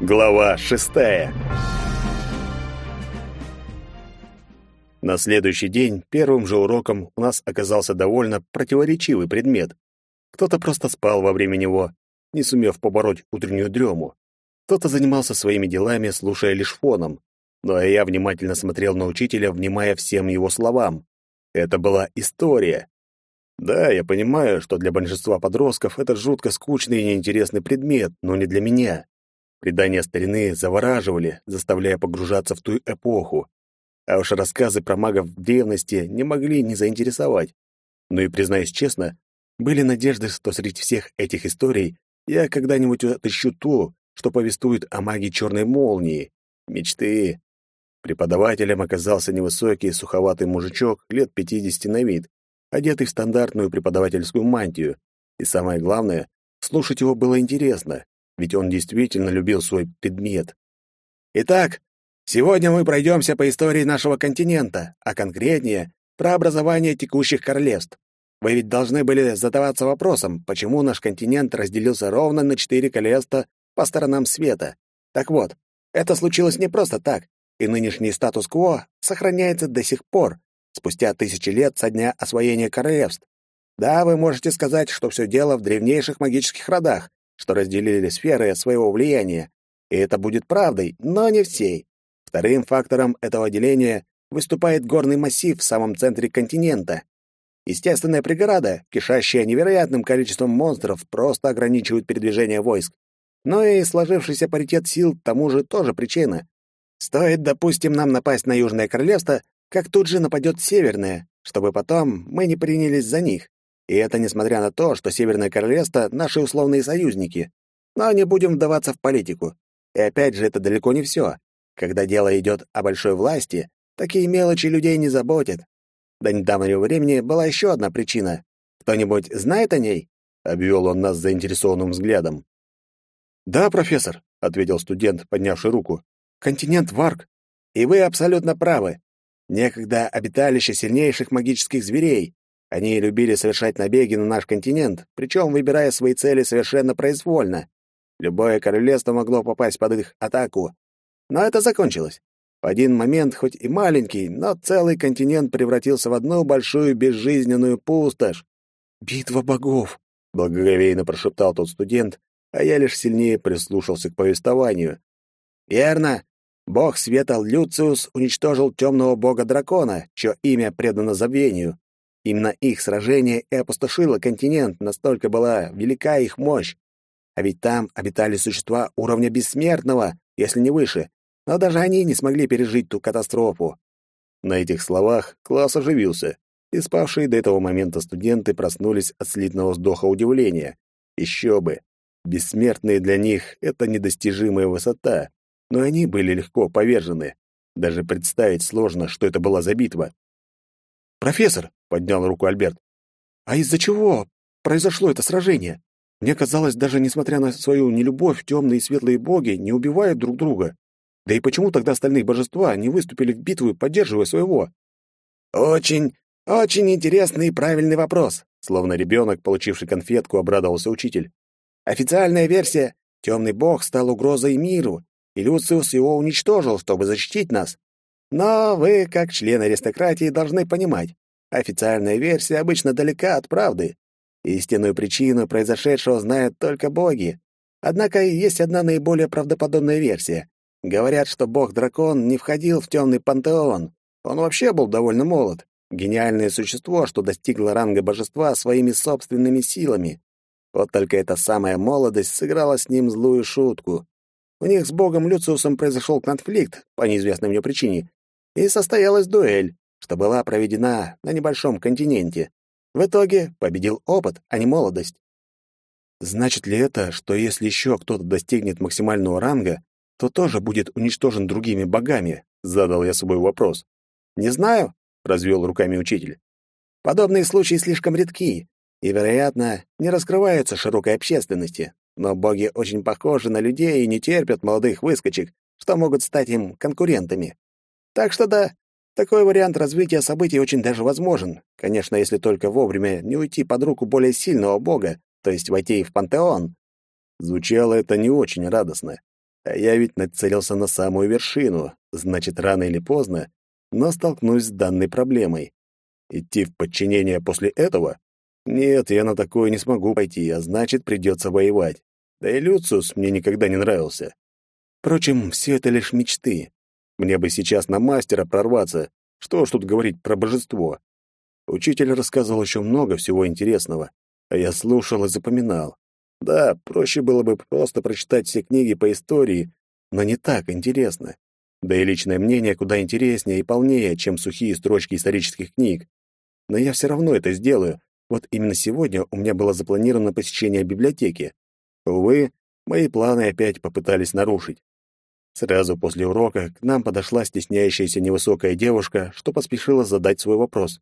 Глава шестая. На следующий день первым же уроком у нас оказался довольно противоречивый предмет. Кто-то просто спал во время него, не сумев побороть утреннюю дрему. Кто-то занимался своими делами, слушая лишь фоном. Ну а я внимательно смотрел на учителя, внимая всем его словам. Это была история. Да, я понимаю, что для большинства подростков это жутко скучный и неинтересный предмет, но не для меня. Предания старины завораживали, заставляя погружаться в ту эпоху. А уж рассказы про магов древности не могли не заинтересовать. Ну и, признаюсь честно, были надежды, что среди всех этих историй я когда-нибудь отыщу то, что повествует о магии черной молнии. Мечты. Преподавателем оказался невысокий, суховатый мужичок лет пятидесяти на вид, одетый в стандартную преподавательскую мантию. И самое главное, слушать его было интересно ведь он действительно любил свой предмет. Итак, сегодня мы пройдемся по истории нашего континента, а конкретнее про образование текущих королевств. Вы ведь должны были задаваться вопросом, почему наш континент разделился ровно на четыре королевства по сторонам света. Так вот, это случилось не просто так, и нынешний статус-кво сохраняется до сих пор, спустя тысячи лет со дня освоения королевств. Да, вы можете сказать, что все дело в древнейших магических родах, что разделили сферы своего влияния, и это будет правдой, но не всей. Вторым фактором этого деления выступает горный массив в самом центре континента. Естественная преграда, кишащая невероятным количеством монстров, просто ограничивает передвижение войск. Но и сложившийся паритет сил тому же тоже причина. Стоит, допустим, нам напасть на Южное Королевство, как тут же нападет Северное, чтобы потом мы не принялись за них. И это несмотря на то, что Северное Королевство — наши условные союзники. Но не будем вдаваться в политику. И опять же, это далеко не все. Когда дело идет о большой власти, такие мелочи людей не заботят. До недавнего времени была еще одна причина. Кто-нибудь знает о ней? Обвел он нас заинтересованным взглядом. «Да, профессор», — ответил студент, поднявший руку. «Континент Варк. И вы абсолютно правы. Некогда обиталище сильнейших магических зверей, они любили совершать набеги на наш континент, причем выбирая свои цели совершенно произвольно. Любое королевство могло попасть под их атаку. Но это закончилось. В один момент, хоть и маленький, но целый континент превратился в одну большую безжизненную пустошь. «Битва богов!» — благоговейно прошептал тот студент, а я лишь сильнее прислушался к повествованию. «Верно. Бог света Люциус уничтожил темного бога-дракона, чье имя предано забвению. Именно их сражение и опустошило континент, настолько была велика их мощь. А ведь там обитали существа уровня бессмертного, если не выше, но даже они не смогли пережить ту катастрофу. На этих словах класс оживился, и спавшие до этого момента студенты проснулись от слитного вздоха удивления. Еще бы! Бессмертные для них — это недостижимая высота, но они были легко повержены. Даже представить сложно, что это была за битва. «Профессор!» — поднял руку Альберт. «А из-за чего произошло это сражение? Мне казалось, даже несмотря на свою нелюбовь, темные и светлые боги не убивают друг друга. Да и почему тогда остальные божества не выступили в битву, поддерживая своего?» «Очень, очень интересный и правильный вопрос», словно ребенок, получивший конфетку, обрадовался учитель. «Официальная версия — темный бог стал угрозой миру, и Люциус его уничтожил, чтобы защитить нас. Но вы, как член аристократии, должны понимать, официальная версия обычно далека от правды. Истинную причину произошедшего знают только боги. Однако есть одна наиболее правдоподобная версия. Говорят, что бог-дракон не входил в темный пантеон. Он вообще был довольно молод. Гениальное существо, что достигло ранга божества своими собственными силами. Вот только эта самая молодость сыграла с ним злую шутку. У них с богом Люциусом произошел конфликт по неизвестной мне причине, и состоялась дуэль, что была проведена на небольшом континенте. В итоге победил опыт, а не молодость. Значит ли это, что если еще кто-то достигнет максимального ранга, то тоже будет уничтожен другими богами? Задал я свой вопрос. Не знаю, развел руками учитель. Подобные случаи слишком редки и, вероятно, не раскрываются широкой общественности. Но боги очень похожи на людей и не терпят молодых выскочек, что могут стать им конкурентами. Так что да, такой вариант развития событий очень даже возможен. Конечно, если только вовремя не уйти под руку более сильного бога, то есть войти в пантеон. Звучало это не очень радостно. А я ведь нацелился на самую вершину, значит, рано или поздно, но столкнусь с данной проблемой. Идти в подчинение после этого? Нет, я на такое не смогу пойти, а значит, придется воевать. Да и Люциус мне никогда не нравился. Впрочем, все это лишь мечты. Мне бы сейчас на мастера прорваться. Что ж тут говорить про божество? Учитель рассказывал еще много всего интересного, а я слушал и запоминал. Да, проще было бы просто прочитать все книги по истории, но не так интересно. Да и личное мнение куда интереснее и полнее, чем сухие строчки исторических книг. Но я все равно это сделаю. Вот именно сегодня у меня было запланировано посещение библиотеки. Увы, мои планы опять попытались нарушить. Сразу после урока к нам подошла стесняющаяся невысокая девушка, что поспешила задать свой вопрос.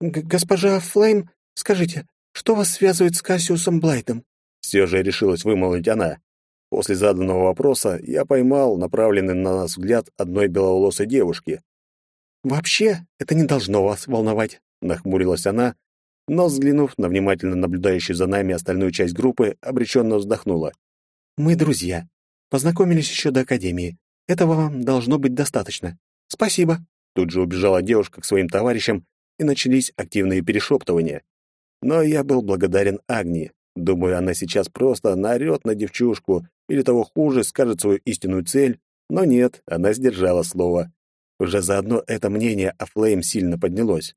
«Госпожа Флейм, скажите, что вас связывает с Кассиусом Блайтом?» Все же решилась вымолвить она. После заданного вопроса я поймал направленный на нас взгляд одной беловолосой девушки. «Вообще, это не должно вас волновать», — нахмурилась она, но, взглянув на внимательно наблюдающую за нами остальную часть группы, обреченно вздохнула. «Мы друзья. Познакомились еще до Академии. Этого вам должно быть достаточно. Спасибо». Тут же убежала девушка к своим товарищам, и начались активные перешептывания. Но я был благодарен Агнии. Думаю, она сейчас просто наорет на девчушку или того хуже, скажет свою истинную цель, но нет, она сдержала слово. Уже заодно это мнение о Флейм сильно поднялось.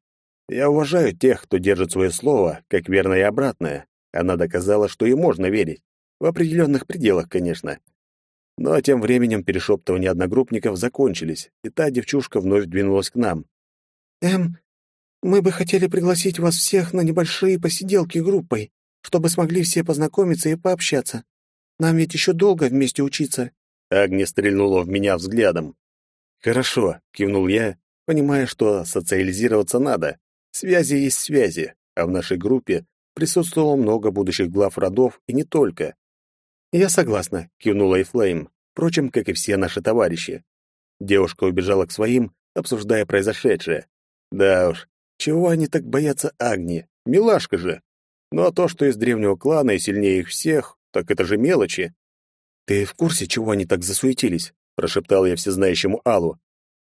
Я уважаю тех, кто держит свое слово, как верное и обратное. Она доказала, что и можно верить. В определенных пределах, конечно. Но тем временем перешептывания одногруппников закончились, и та девчушка вновь двинулась к нам. «Эм, мы бы хотели пригласить вас всех на небольшие посиделки группой, чтобы смогли все познакомиться и пообщаться. Нам ведь еще долго вместе учиться». Агни стрельнула в меня взглядом. «Хорошо», — кивнул я, понимая, что социализироваться надо. Связи есть связи, а в нашей группе присутствовало много будущих глав родов и не только. «Я согласна», — кивнула Эйфлейм, впрочем, как и все наши товарищи. Девушка убежала к своим, обсуждая произошедшее. Да уж, чего они так боятся Агни? Милашка же. Ну а то, что из древнего клана и сильнее их всех, так это же мелочи. Ты в курсе, чего они так засуетились? прошептал я всезнающему Алу.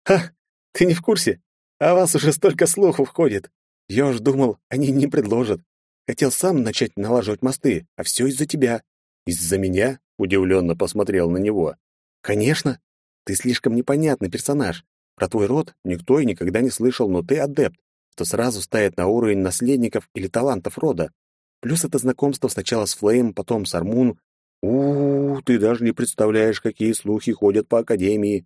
Ха, ты не в курсе? А вас уже столько слухов ходит. Я уж думал, они не предложат. Хотел сам начать налаживать мосты, а все из-за тебя. Из-за меня? Удивленно посмотрел на него. Конечно. Ты слишком непонятный персонаж. Про твой род никто и никогда не слышал, но ты адепт что сразу ставит на уровень наследников или талантов рода. Плюс это знакомство сначала с Флейм, потом с Армун. У, -у, у ты даже не представляешь, какие слухи ходят по Академии.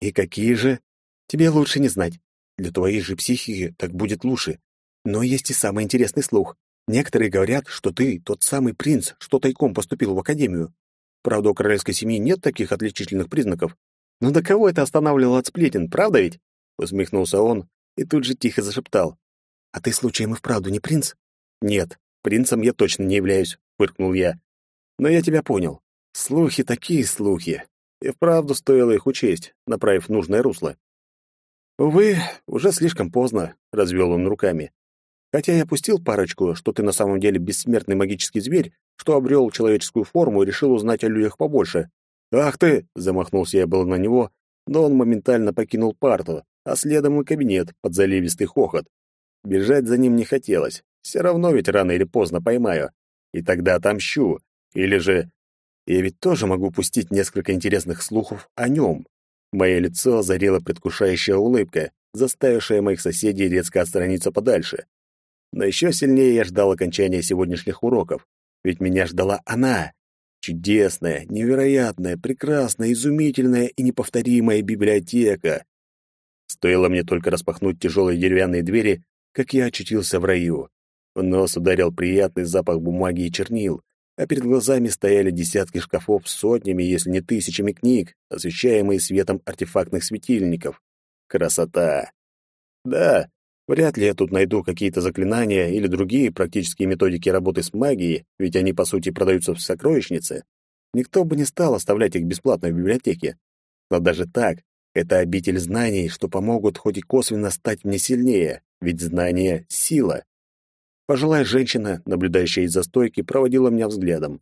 И какие же? Тебе лучше не знать. Для твоей же психики так будет лучше. Но есть и самый интересный слух. Некоторые говорят, что ты тот самый принц, что тайком поступил в Академию. Правда, у королевской семьи нет таких отличительных признаков. Но до кого это останавливало от сплетен, правда ведь? Усмехнулся он, и тут же тихо зашептал. «А ты случаем и вправду не принц?» «Нет, принцем я точно не являюсь», — фыркнул я. «Но я тебя понял. Слухи такие слухи. И вправду стоило их учесть, направив нужное русло». «Увы, уже слишком поздно», — развел он руками. «Хотя я пустил парочку, что ты на самом деле бессмертный магический зверь, что обрел человеческую форму и решил узнать о людях побольше». «Ах ты!» — замахнулся я был на него, но он моментально покинул парту, а следом и кабинет под заливистый хохот. Бежать за ним не хотелось. Все равно ведь рано или поздно поймаю. И тогда отомщу. Или же... Я ведь тоже могу пустить несколько интересных слухов о нем. Мое лицо озарила предвкушающая улыбка, заставившая моих соседей резко отстраниться подальше. Но еще сильнее я ждал окончания сегодняшних уроков. Ведь меня ждала она. Чудесная, невероятная, прекрасная, изумительная и неповторимая библиотека. Стоило мне только распахнуть тяжелые деревянные двери, как я очутился в раю. В нос ударил приятный запах бумаги и чернил, а перед глазами стояли десятки шкафов с сотнями, если не тысячами книг, освещаемые светом артефактных светильников. Красота! Да, вряд ли я тут найду какие-то заклинания или другие практические методики работы с магией, ведь они, по сути, продаются в сокровищнице. Никто бы не стал оставлять их бесплатно в библиотеке. Но даже так, это обитель знаний, что помогут хоть и косвенно стать мне сильнее, ведь знание — сила. Пожилая женщина, наблюдающая из-за стойки, проводила меня взглядом.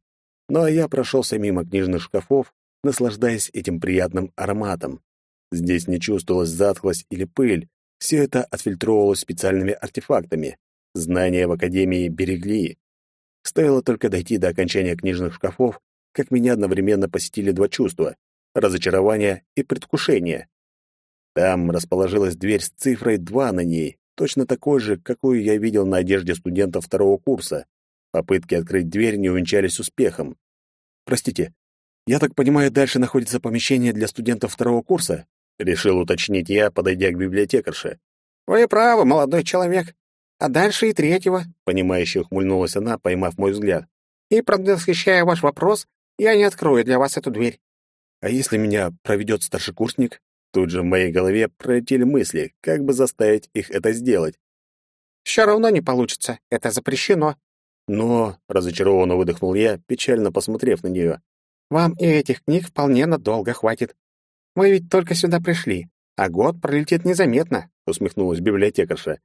Ну а я прошелся мимо книжных шкафов наслаждаясь этим приятным ароматом. Здесь не чувствовалась затхлость или пыль, все это отфильтровывалось специальными артефактами. Знания в Академии берегли. Стоило только дойти до окончания книжных шкафов, как меня одновременно посетили два чувства — разочарование и предвкушение. Там расположилась дверь с цифрой 2 на ней, точно такой же, какую я видел на одежде студентов второго курса. Попытки открыть дверь не увенчались успехом. «Простите, я так понимаю, дальше находится помещение для студентов второго курса?» — решил уточнить я, подойдя к библиотекарше. «Вы правы, молодой человек. А дальше и третьего», — понимающе ухмыльнулась она, поймав мой взгляд. «И, предвосхищая ваш вопрос, я не открою для вас эту дверь». «А если меня проведет старшекурсник?» Тут же в моей голове пролетели мысли, как бы заставить их это сделать. «Все равно не получится, это запрещено». «Но...» — разочарованно выдохнул я, печально посмотрев на нее. «Вам и этих книг вполне надолго хватит. Вы ведь только сюда пришли, а год пролетит незаметно», — усмехнулась библиотекарша.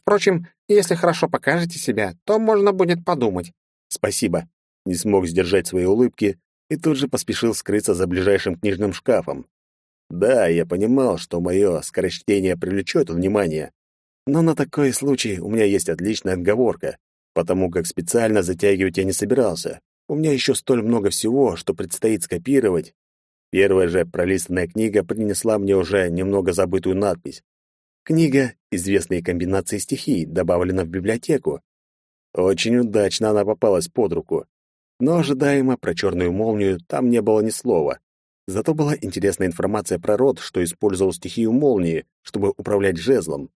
«Впрочем, если хорошо покажете себя, то можно будет подумать». «Спасибо». Не смог сдержать свои улыбки и тут же поспешил скрыться за ближайшим книжным шкафом. Да, я понимал, что мое скорочтение привлечет внимание, но на такой случай у меня есть отличная отговорка, потому как специально затягивать я не собирался. У меня еще столь много всего, что предстоит скопировать. Первая же пролистанная книга принесла мне уже немного забытую надпись. Книга «Известные комбинации стихий» добавлена в библиотеку. Очень удачно она попалась под руку. Но ожидаемо про черную молнию там не было ни слова. Зато была интересная информация про род, что использовал стихию молнии, чтобы управлять жезлом.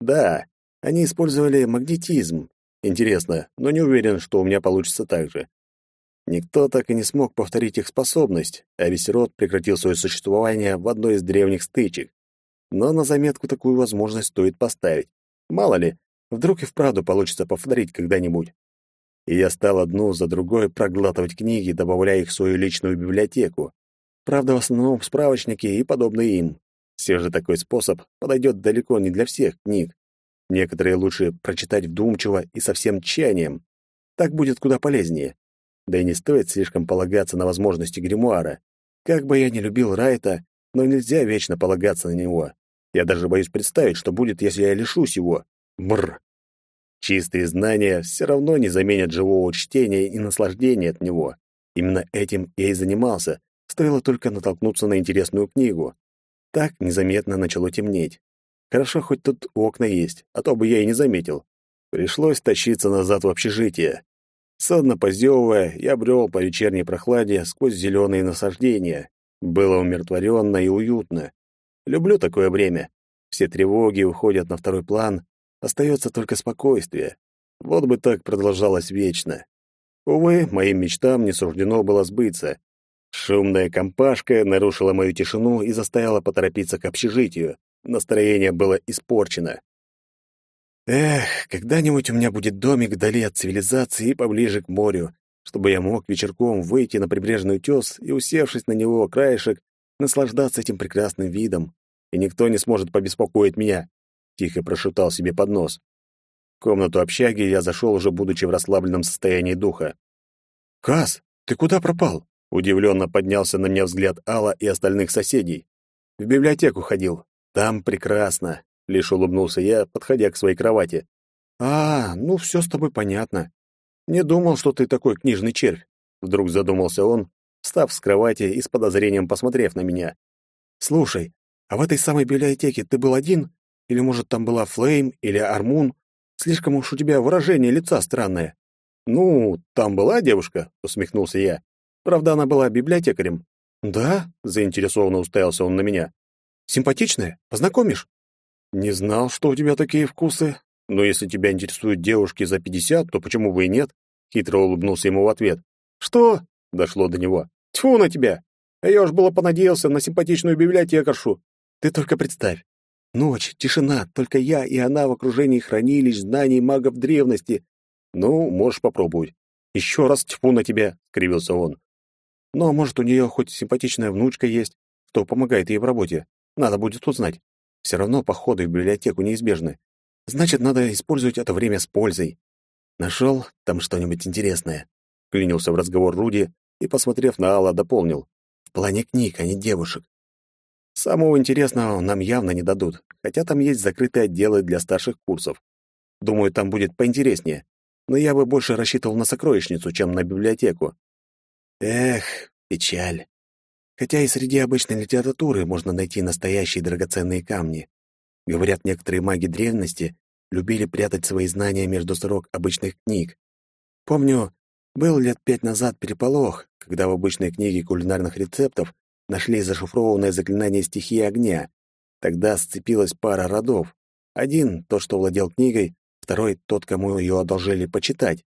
Да, они использовали магнетизм. Интересно, но не уверен, что у меня получится так же. Никто так и не смог повторить их способность, а весь род прекратил свое существование в одной из древних стычек. Но на заметку такую возможность стоит поставить. Мало ли, вдруг и вправду получится повторить когда-нибудь. И я стал одну за другой проглатывать книги, добавляя их в свою личную библиотеку. Правда, в основном справочники и подобные им. Все же такой способ подойдет далеко не для всех книг. Некоторые лучше прочитать вдумчиво и со всем тщанием. Так будет куда полезнее. Да и не стоит слишком полагаться на возможности гримуара. Как бы я ни любил Райта, но нельзя вечно полагаться на него. Я даже боюсь представить, что будет, если я лишусь его. Бррр. Чистые знания все равно не заменят живого чтения и наслаждения от него. Именно этим я и занимался, Стоило только натолкнуться на интересную книгу. Так незаметно начало темнеть. Хорошо, хоть тут окна есть, а то бы я и не заметил. Пришлось тащиться назад в общежитие. Сонно позевывая, я брел по вечерней прохладе сквозь зеленые насаждения. Было умиротворенно и уютно. Люблю такое время. Все тревоги уходят на второй план, остается только спокойствие. Вот бы так продолжалось вечно. Увы, моим мечтам не суждено было сбыться. Шумная компашка нарушила мою тишину и заставила поторопиться к общежитию. Настроение было испорчено. Эх, когда-нибудь у меня будет домик вдали от цивилизации и поближе к морю, чтобы я мог вечерком выйти на прибрежный утес и, усевшись на него краешек, наслаждаться этим прекрасным видом, и никто не сможет побеспокоить меня, — тихо прошептал себе под нос. В комнату общаги я зашел уже будучи в расслабленном состоянии духа. «Кас, ты куда пропал?» Удивленно поднялся на меня взгляд Алла и остальных соседей. В библиотеку ходил. Там прекрасно. Лишь улыбнулся я, подходя к своей кровати. А, ну все с тобой понятно. Не думал, что ты такой книжный червь. Вдруг задумался он, встав с кровати и с подозрением посмотрев на меня. Слушай, а в этой самой библиотеке ты был один? Или, может, там была Флейм или Армун? Слишком уж у тебя выражение лица странное. Ну, там была девушка, усмехнулся я. Правда, она была библиотекарем. Да? заинтересованно уставился он на меня. Симпатичная? Познакомишь? Не знал, что у тебя такие вкусы. Но если тебя интересуют девушки за пятьдесят, то почему бы и нет? Хитро улыбнулся ему в ответ. Что? Дошло до него. Тьфу на тебя! А я уж было понадеялся на симпатичную библиотекаршу. Ты только представь. Ночь, тишина, только я и она в окружении хранилищ знаний магов древности. Ну, можешь попробовать. Еще раз тьфу на тебя, скривился он. Но, может, у нее хоть симпатичная внучка есть, что помогает ей в работе. Надо будет узнать. Все равно походы в библиотеку неизбежны. Значит, надо использовать это время с пользой. Нашел там что-нибудь интересное? Клянился в разговор Руди и, посмотрев на Алла, дополнил. В плане книг, а не девушек. Самого интересного нам явно не дадут, хотя там есть закрытые отделы для старших курсов. Думаю, там будет поинтереснее. Но я бы больше рассчитывал на сокровищницу, чем на библиотеку. Эх, печаль. Хотя и среди обычной литературы можно найти настоящие драгоценные камни. Говорят, некоторые маги древности любили прятать свои знания между строк обычных книг. Помню, был лет пять назад переполох, когда в обычной книге кулинарных рецептов нашли зашифрованное заклинание стихии огня. Тогда сцепилась пара родов. Один — тот, что владел книгой, второй — тот, кому ее одолжили почитать.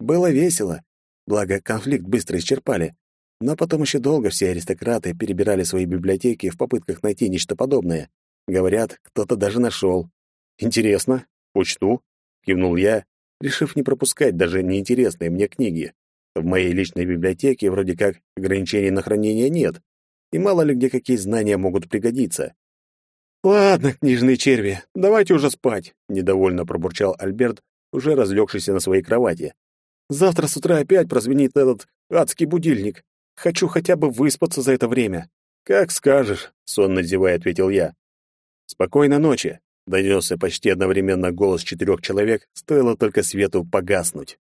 Было весело, благо конфликт быстро исчерпали. Но потом еще долго все аристократы перебирали свои библиотеки в попытках найти нечто подобное. Говорят, кто-то даже нашел. «Интересно, учту», — кивнул я, решив не пропускать даже неинтересные мне книги. В моей личной библиотеке вроде как ограничений на хранение нет, и мало ли где какие знания могут пригодиться. «Ладно, книжные черви, давайте уже спать», — недовольно пробурчал Альберт, уже разлегшийся на своей кровати. «Завтра с утра опять прозвенит этот адский будильник. Хочу хотя бы выспаться за это время». «Как скажешь», — сонно зевая ответил я. «Спокойной ночи», — донесся почти одновременно голос четырех человек, стоило только свету погаснуть.